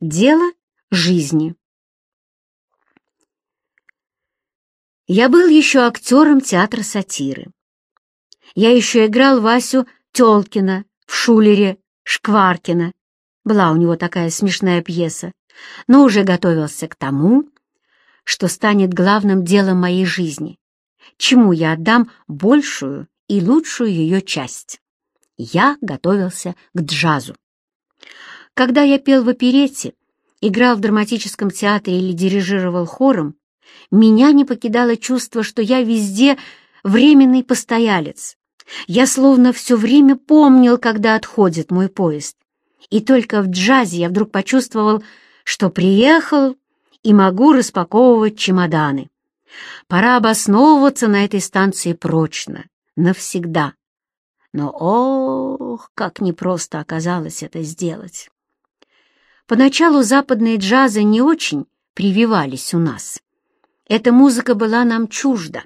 Дело жизни. Я был еще актером театра сатиры. Я еще играл Васю Телкина в Шулере Шкваркина. Была у него такая смешная пьеса, но уже готовился к тому, что станет главным делом моей жизни, чему я отдам большую и лучшую ее часть. Я готовился к джазу. Когда я пел в оперете, играл в драматическом театре или дирижировал хором, меня не покидало чувство, что я везде временный постоялец. Я словно все время помнил, когда отходит мой поезд. И только в джазе я вдруг почувствовал, что приехал и могу распаковывать чемоданы. Пора обосновываться на этой станции прочно, навсегда. Но, ох, как непросто оказалось это сделать. Поначалу западные джазы не очень прививались у нас. Эта музыка была нам чужда.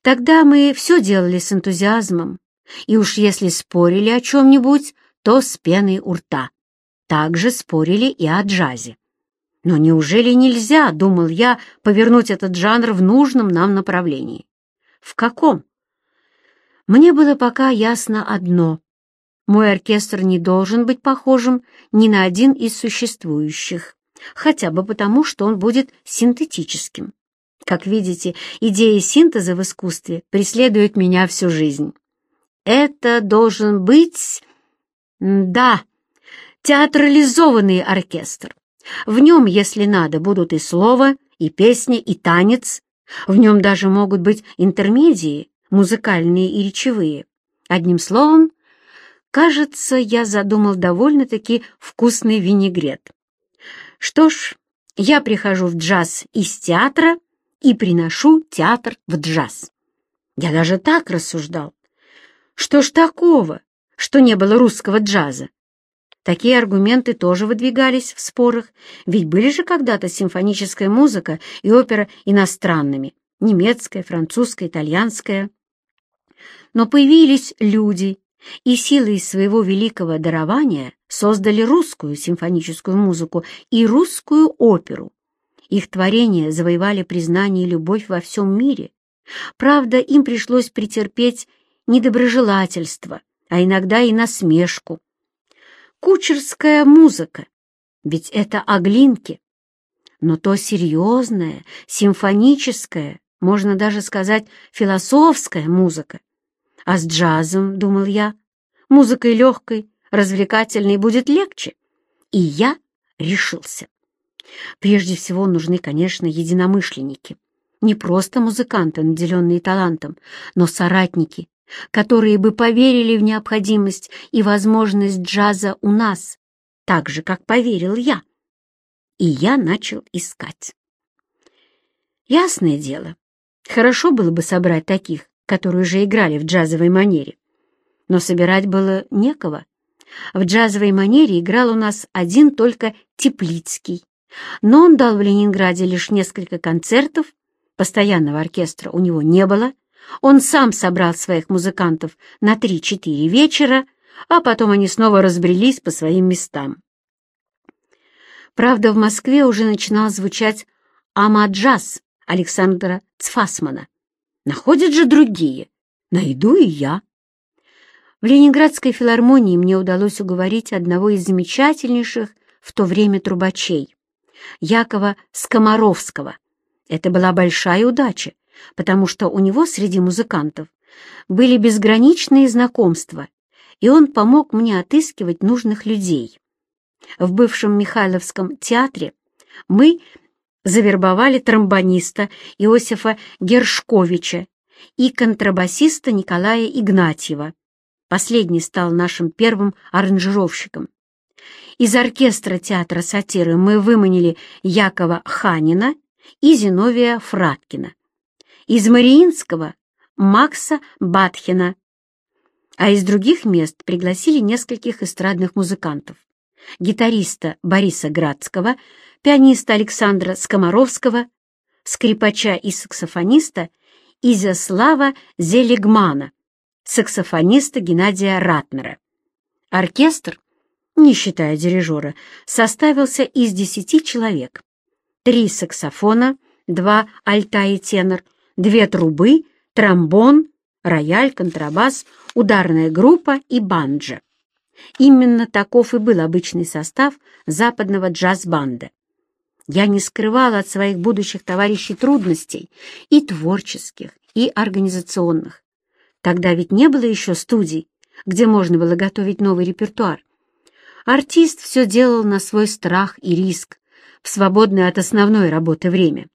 Тогда мы все делали с энтузиазмом, и уж если спорили о чем-нибудь, то с пеной у рта. Также спорили и о джазе. Но неужели нельзя, думал я, повернуть этот жанр в нужном нам направлении? В каком? Мне было пока ясно одно. Мой оркестр не должен быть похожим ни на один из существующих, хотя бы потому, что он будет синтетическим. Как видите, идея синтеза в искусстве преследует меня всю жизнь. Это должен быть... Да, театрализованный оркестр. В нем, если надо, будут и слово, и песня, и танец. В нем даже могут быть интермедии, музыкальные и речевые. Одним словом, Кажется, я задумал довольно-таки вкусный винегрет. Что ж, я прихожу в джаз из театра и приношу театр в джаз. Я даже так рассуждал. Что ж такого, что не было русского джаза? Такие аргументы тоже выдвигались в спорах, ведь были же когда-то симфоническая музыка и опера иностранными, немецкая, французская, итальянская. Но появились люди, и силой своего великого дарования создали русскую симфоническую музыку и русскую оперу. Их творения завоевали признание и любовь во всем мире. Правда, им пришлось претерпеть недоброжелательство, а иногда и насмешку. Кучерская музыка, ведь это оглинки. Но то серьезная, симфоническая, можно даже сказать, философская музыка, а с джазом, думал я, музыкой легкой, развлекательной будет легче. И я решился. Прежде всего нужны, конечно, единомышленники. Не просто музыканты, наделенные талантом, но соратники, которые бы поверили в необходимость и возможность джаза у нас, так же, как поверил я. И я начал искать. Ясное дело, хорошо было бы собрать таких, которые уже играли в джазовой манере. Но собирать было некого. В джазовой манере играл у нас один только Теплицкий. Но он дал в Ленинграде лишь несколько концертов, постоянного оркестра у него не было. Он сам собрал своих музыкантов на 3-4 вечера, а потом они снова разбрелись по своим местам. Правда, в Москве уже начинал звучать «Ама-джаз» Александра Цфасмана. Находят же другие. Найду и я. В Ленинградской филармонии мне удалось уговорить одного из замечательнейших в то время трубачей, Якова Скоморовского. Это была большая удача, потому что у него среди музыкантов были безграничные знакомства, и он помог мне отыскивать нужных людей. В бывшем Михайловском театре мы завербовали тромбониста Иосифа Гершковича и контрабасиста Николая Игнатьева. Последний стал нашим первым аранжировщиком. Из оркестра театра сатиры мы выманили Якова Ханина и Зиновия Фраткина. Из Мариинского — Макса Батхина. А из других мест пригласили нескольких эстрадных музыкантов. Гитариста Бориса Градского — пианиста Александра Скоморовского, скрипача и саксофониста Изяслава Зелегмана, саксофониста Геннадия Ратнера. Оркестр, не считая дирижера, составился из десяти человек. Три саксофона, два альта и тенор, две трубы, тромбон, рояль, контрабас, ударная группа и банджо. Именно таков и был обычный состав западного джаз-банда. Я не скрывала от своих будущих товарищей трудностей и творческих, и организационных. Тогда ведь не было еще студий, где можно было готовить новый репертуар. Артист все делал на свой страх и риск, в свободное от основной работы время.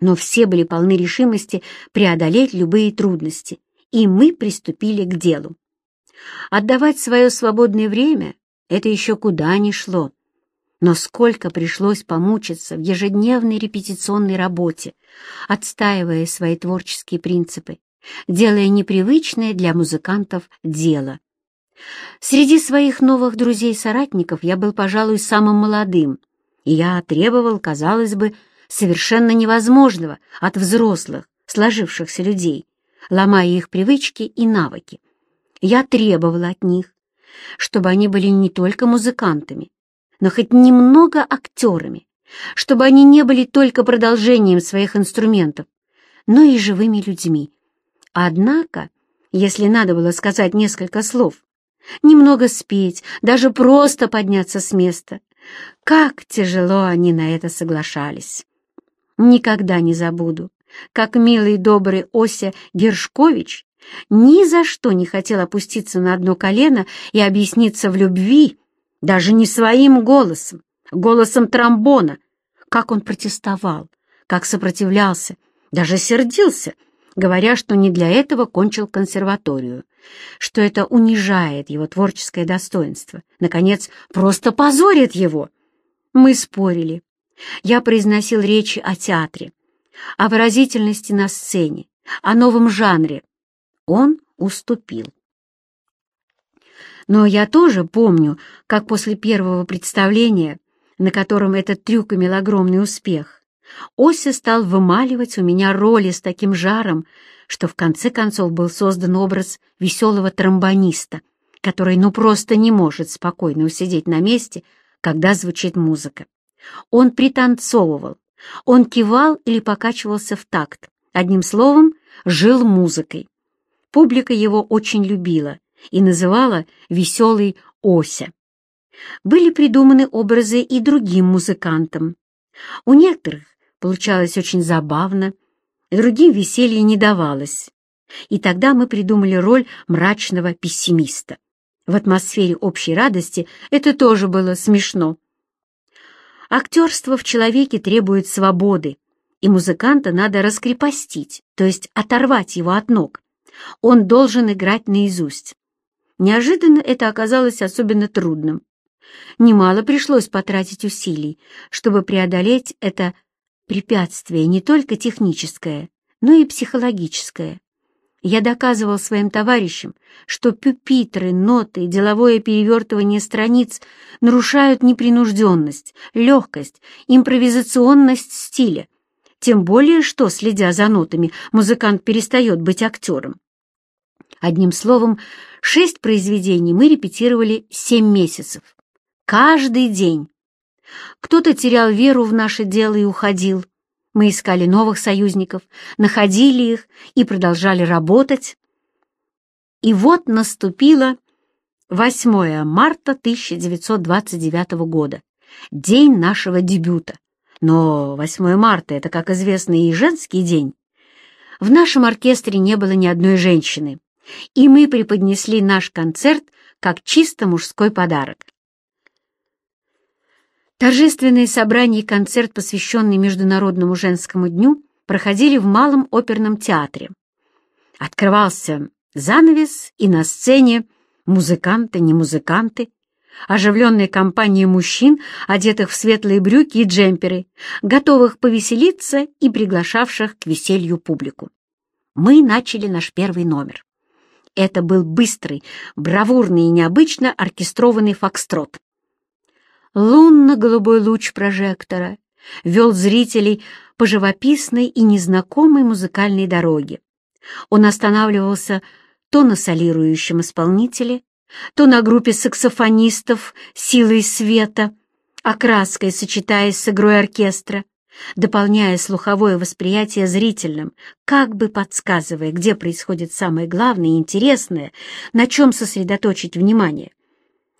Но все были полны решимости преодолеть любые трудности, и мы приступили к делу. Отдавать свое свободное время — это еще куда ни шло. Но сколько пришлось помучиться в ежедневной репетиционной работе, отстаивая свои творческие принципы, делая непривычное для музыкантов дело. Среди своих новых друзей-соратников я был, пожалуй, самым молодым, и я требовал, казалось бы, совершенно невозможного от взрослых, сложившихся людей, ломая их привычки и навыки. Я требовала от них, чтобы они были не только музыкантами, но хоть немного актерами, чтобы они не были только продолжением своих инструментов, но и живыми людьми. Однако, если надо было сказать несколько слов, немного спеть, даже просто подняться с места, как тяжело они на это соглашались. Никогда не забуду, как милый добрый Ося Гершкович ни за что не хотел опуститься на одно колено и объясниться в любви, даже не своим голосом, голосом тромбона. Как он протестовал, как сопротивлялся, даже сердился, говоря, что не для этого кончил консерваторию, что это унижает его творческое достоинство, наконец, просто позорит его. Мы спорили. Я произносил речи о театре, о выразительности на сцене, о новом жанре, он уступил. Но я тоже помню, как после первого представления, на котором этот трюк имел огромный успех, Ося стал вымаливать у меня роли с таким жаром, что в конце концов был создан образ веселого тромбониста, который ну просто не может спокойно усидеть на месте, когда звучит музыка. Он пританцовывал, он кивал или покачивался в такт, одним словом, жил музыкой. Публика его очень любила и называла «веселый Ося». Были придуманы образы и другим музыкантам. У некоторых получалось очень забавно, другим веселье не давалось. И тогда мы придумали роль мрачного пессимиста. В атмосфере общей радости это тоже было смешно. Актерство в человеке требует свободы, и музыканта надо раскрепостить, то есть оторвать его от ног. Он должен играть наизусть. Неожиданно это оказалось особенно трудным. Немало пришлось потратить усилий, чтобы преодолеть это препятствие не только техническое, но и психологическое. Я доказывал своим товарищам, что пюпитры, ноты деловое перевертывание страниц нарушают непринужденность, легкость, импровизационность стиля, тем более что, следя за нотами, музыкант перестает быть актером. Одним словом, шесть произведений мы репетировали семь месяцев. Каждый день. Кто-то терял веру в наше дело и уходил. Мы искали новых союзников, находили их и продолжали работать. И вот наступило 8 марта 1929 года, день нашего дебюта. Но 8 марта — это, как известно, и женский день. В нашем оркестре не было ни одной женщины, и мы преподнесли наш концерт как чисто мужской подарок. Торжественные собрания и концерт, посвященный Международному женскому дню, проходили в Малом оперном театре. Открывался занавес, и на сцене музыканты, не музыканты, оживленная компания мужчин, одетых в светлые брюки и джемперы, готовых повеселиться и приглашавших к веселью публику. Мы начали наш первый номер. Это был быстрый, бравурный и необычно оркестрованный фокстрот. Лунно-голубой луч прожектора вел зрителей по живописной и незнакомой музыкальной дороге. Он останавливался то на солирующем исполнителе, то на группе саксофонистов силой света, окраской сочетаясь с игрой оркестра, дополняя слуховое восприятие зрительным, как бы подсказывая, где происходит самое главное и интересное, на чем сосредоточить внимание.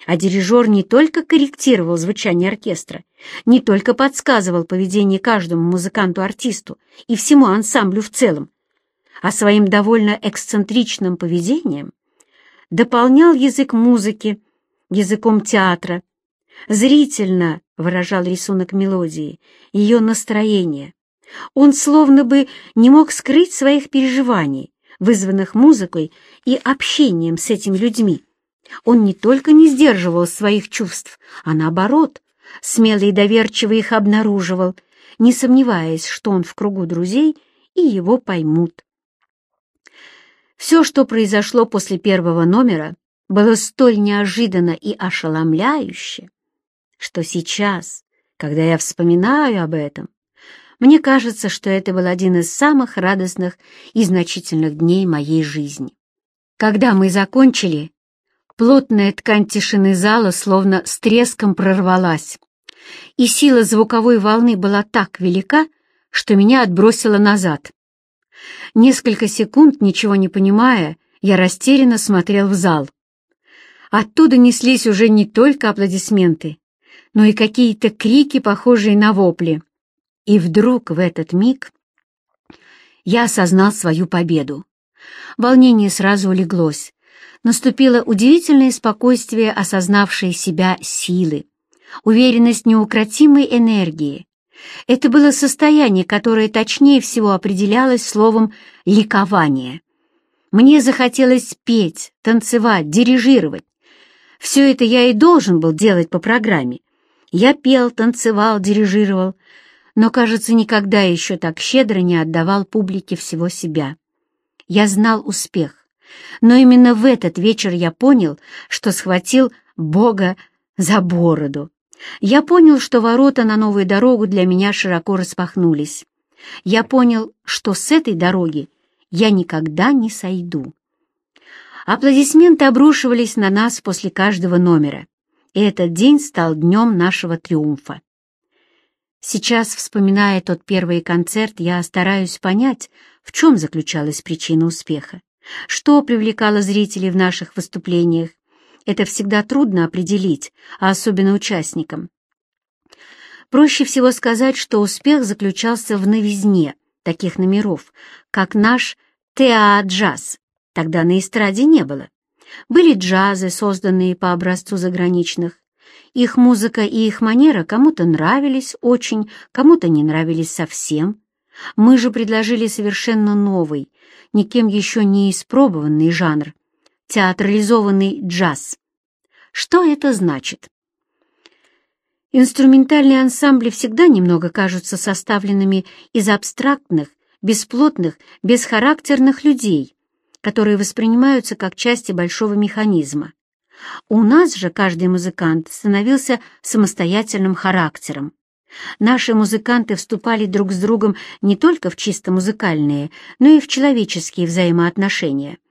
А дирижер не только корректировал звучание оркестра, не только подсказывал поведение каждому музыканту-артисту и всему ансамблю в целом, а своим довольно эксцентричным поведением дополнял язык музыки языком театра, зрительно выражал рисунок мелодии, ее настроение. Он словно бы не мог скрыть своих переживаний, вызванных музыкой и общением с этими людьми. Он не только не сдерживал своих чувств, а наоборот, смело и доверчиво их обнаруживал, не сомневаясь, что он в кругу друзей и его поймут. Все, что произошло после первого номера, было столь неожиданно и ошеломляюще, что сейчас, когда я вспоминаю об этом, мне кажется, что это был один из самых радостных и значительных дней моей жизни. Когда мы закончили, плотная ткань тишины зала словно с треском прорвалась, и сила звуковой волны была так велика, что меня отбросило назад. Несколько секунд, ничего не понимая, я растерянно смотрел в зал. Оттуда неслись уже не только аплодисменты, но и какие-то крики, похожие на вопли. И вдруг в этот миг я осознал свою победу. Волнение сразу улеглось. Наступило удивительное спокойствие осознавшей себя силы, уверенность неукротимой энергии, это было состояние, которое точнее всего определялось словом «ликование». Мне захотелось петь, танцевать, дирижировать. Все это я и должен был делать по программе. Я пел, танцевал, дирижировал, но, кажется, никогда еще так щедро не отдавал публике всего себя. Я знал успех, но именно в этот вечер я понял, что схватил Бога за бороду. Я понял, что ворота на новую дорогу для меня широко распахнулись. Я понял, что с этой дороги я никогда не сойду. Аплодисменты обрушивались на нас после каждого номера, и этот день стал днем нашего триумфа. Сейчас, вспоминая тот первый концерт, я стараюсь понять, в чем заключалась причина успеха, что привлекало зрителей в наших выступлениях, это всегда трудно определить, а особенно участникам. Проще всего сказать, что успех заключался в новизне таких номеров, как наш «Теа-джаз». Тогда на эстраде не было. Были джазы, созданные по образцу заграничных. Их музыка и их манера кому-то нравились очень, кому-то не нравились совсем. Мы же предложили совершенно новый, никем еще не испробованный жанр — театрализованный джаз. Что это значит? Инструментальные ансамбли всегда немного кажутся составленными из абстрактных, бесплотных, бесхарактерных людей, которые воспринимаются как части большого механизма. У нас же каждый музыкант становился самостоятельным характером. Наши музыканты вступали друг с другом не только в чисто музыкальные, но и в человеческие взаимоотношения –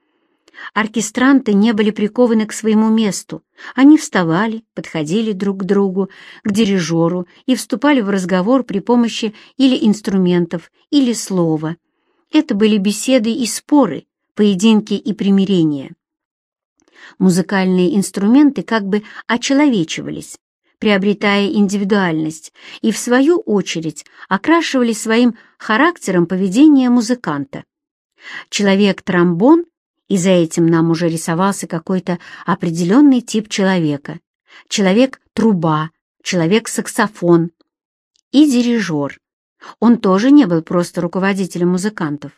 Оркестранты не были прикованы к своему месту. Они вставали, подходили друг к другу, к дирижеру и вступали в разговор при помощи или инструментов, или слова. Это были беседы и споры, поединки и примирения. Музыкальные инструменты как бы очеловечивались, приобретая индивидуальность, и в свою очередь окрашивали своим характером поведение музыканта. Человек-тромбон и за этим нам уже рисовался какой-то определенный тип человека. Человек-труба, человек-саксофон и дирижер. Он тоже не был просто руководителем музыкантов.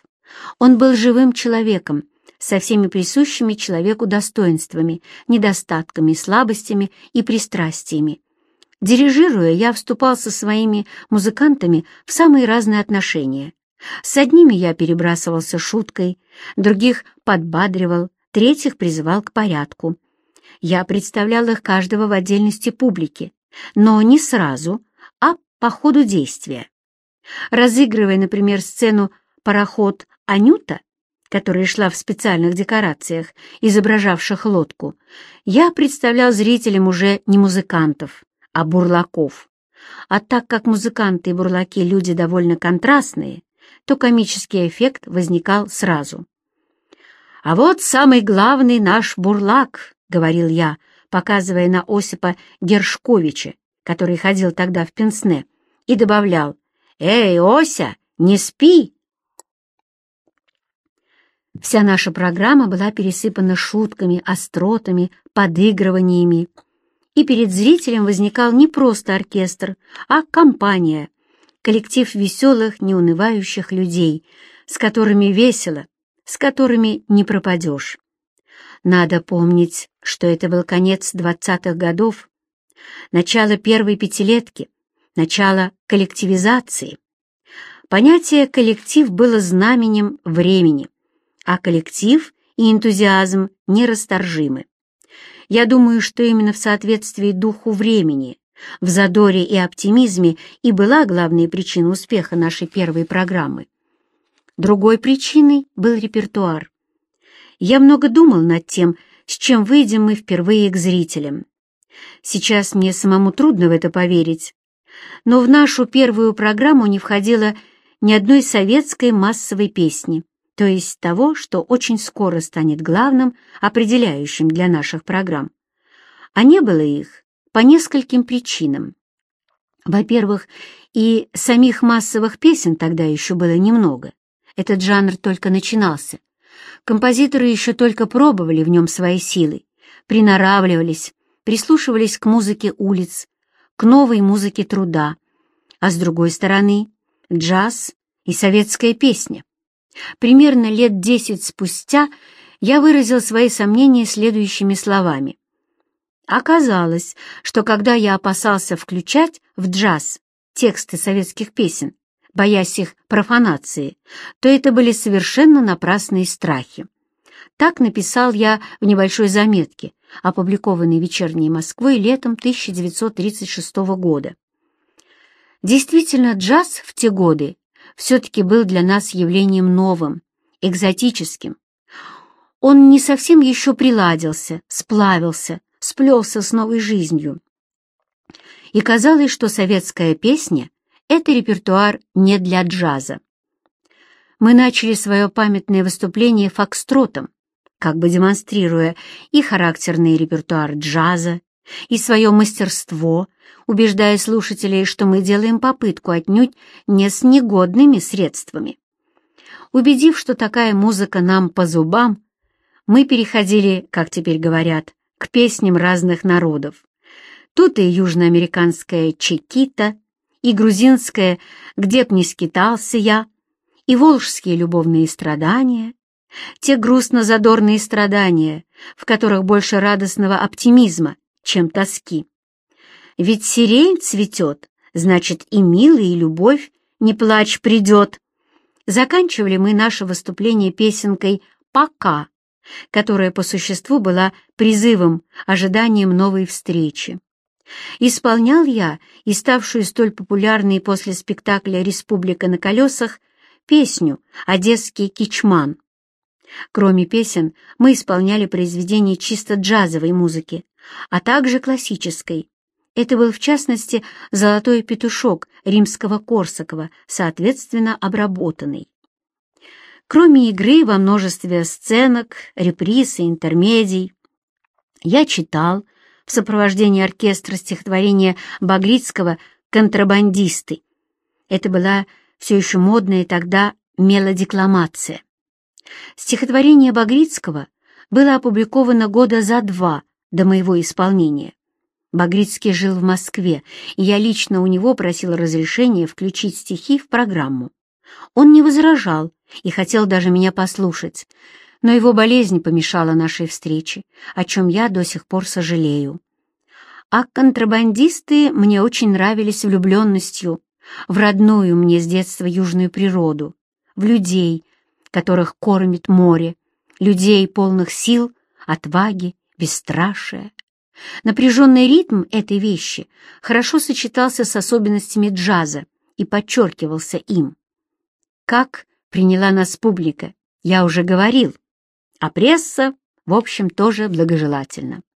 Он был живым человеком, со всеми присущими человеку достоинствами, недостатками, слабостями и пристрастиями. Дирижируя, я вступал со своими музыкантами в самые разные отношения. С одними я перебрасывался шуткой, других подбадривал, третьих призывал к порядку. Я представлял их каждого в отдельности публике, но не сразу, а по ходу действия. Разыгрывая, например, сцену «Пароход Анюта», которая шла в специальных декорациях, изображавших лодку, я представлял зрителям уже не музыкантов, а бурлаков. А так как музыканты и бурлаки люди довольно контрастные, то комический эффект возникал сразу. «А вот самый главный наш бурлак», — говорил я, показывая на Осипа Гершковича, который ходил тогда в Пенсне, и добавлял «Эй, Ося, не спи!» Вся наша программа была пересыпана шутками, остротами, подыгрываниями, и перед зрителем возникал не просто оркестр, а компания, коллектив веселых, неунывающих людей, с которыми весело, с которыми не пропадешь. Надо помнить, что это был конец двадцатых годов, начало первой пятилетки, начало коллективизации. Понятие «коллектив» было знаменем времени, а коллектив и энтузиазм нерасторжимы. Я думаю, что именно в соответствии духу времени, в задоре и оптимизме и была главная причина успеха нашей первой программы. Другой причиной был репертуар. Я много думал над тем, с чем выйдем мы впервые к зрителям. Сейчас мне самому трудно в это поверить, но в нашу первую программу не входило ни одной советской массовой песни, то есть того, что очень скоро станет главным, определяющим для наших программ. А не было их по нескольким причинам. Во-первых, и самих массовых песен тогда еще было немного. Этот жанр только начинался. Композиторы еще только пробовали в нем свои силы, приноравливались, прислушивались к музыке улиц, к новой музыке труда, а с другой стороны — джаз и советская песня. Примерно лет десять спустя я выразил свои сомнения следующими словами. Оказалось, что когда я опасался включать в джаз тексты советских песен, боясь их профанации, то это были совершенно напрасные страхи. Так написал я в небольшой заметке, опубликованной «Вечерней Москвой» летом 1936 года. Действительно, джаз в те годы все-таки был для нас явлением новым, экзотическим. Он не совсем еще приладился, сплавился, сплелся с новой жизнью. И казалось, что советская песня — это репертуар не для джаза. Мы начали свое памятное выступление фокстротом, как бы демонстрируя и характерный репертуар джаза, и свое мастерство, убеждая слушателей, что мы делаем попытку отнюдь не с негодными средствами. Убедив, что такая музыка нам по зубам, мы переходили, как теперь говорят, к песням разных народов. Тут и южноамериканская «Чекита», и грузинская «Где б ни скитался я», и волжские любовные страдания, те грустно-задорные страдания, в которых больше радостного оптимизма, чем тоски. Ведь сирень цветет, значит и милая, и любовь, не плачь, придет. Заканчивали мы наше выступление песенкой «Пока», которая по существу была призывом, ожиданием новой встречи. Исполнял я и ставшую столь популярной после спектакля «Республика на колесах» песню «Одесский кичман». Кроме песен, мы исполняли произведения чисто джазовой музыки, а также классической. Это был, в частности, «Золотой петушок» римского-корсакова, соответственно, обработанный. Кроме игры во множестве сценок, реприз и интермедий, я читал в сопровождении оркестра стихотворения Багрицкого «Контрабандисты». Это была все еще модная тогда мелодикламация. Стихотворение Багрицкого было опубликовано года за два до моего исполнения. Багрицкий жил в Москве, и я лично у него просил разрешения включить стихи в программу. Он не возражал и хотел даже меня послушать, но его болезнь помешала нашей встрече, о чем я до сих пор сожалею. А контрабандисты мне очень нравились влюбленностью в родную мне с детства южную природу, в людей, которых кормит море, людей, полных сил, отваги, бесстрашия. Напряженный ритм этой вещи хорошо сочетался с особенностями джаза и подчеркивался им. Как приняла нас публика, я уже говорил, а пресса, в общем, тоже благожелательна.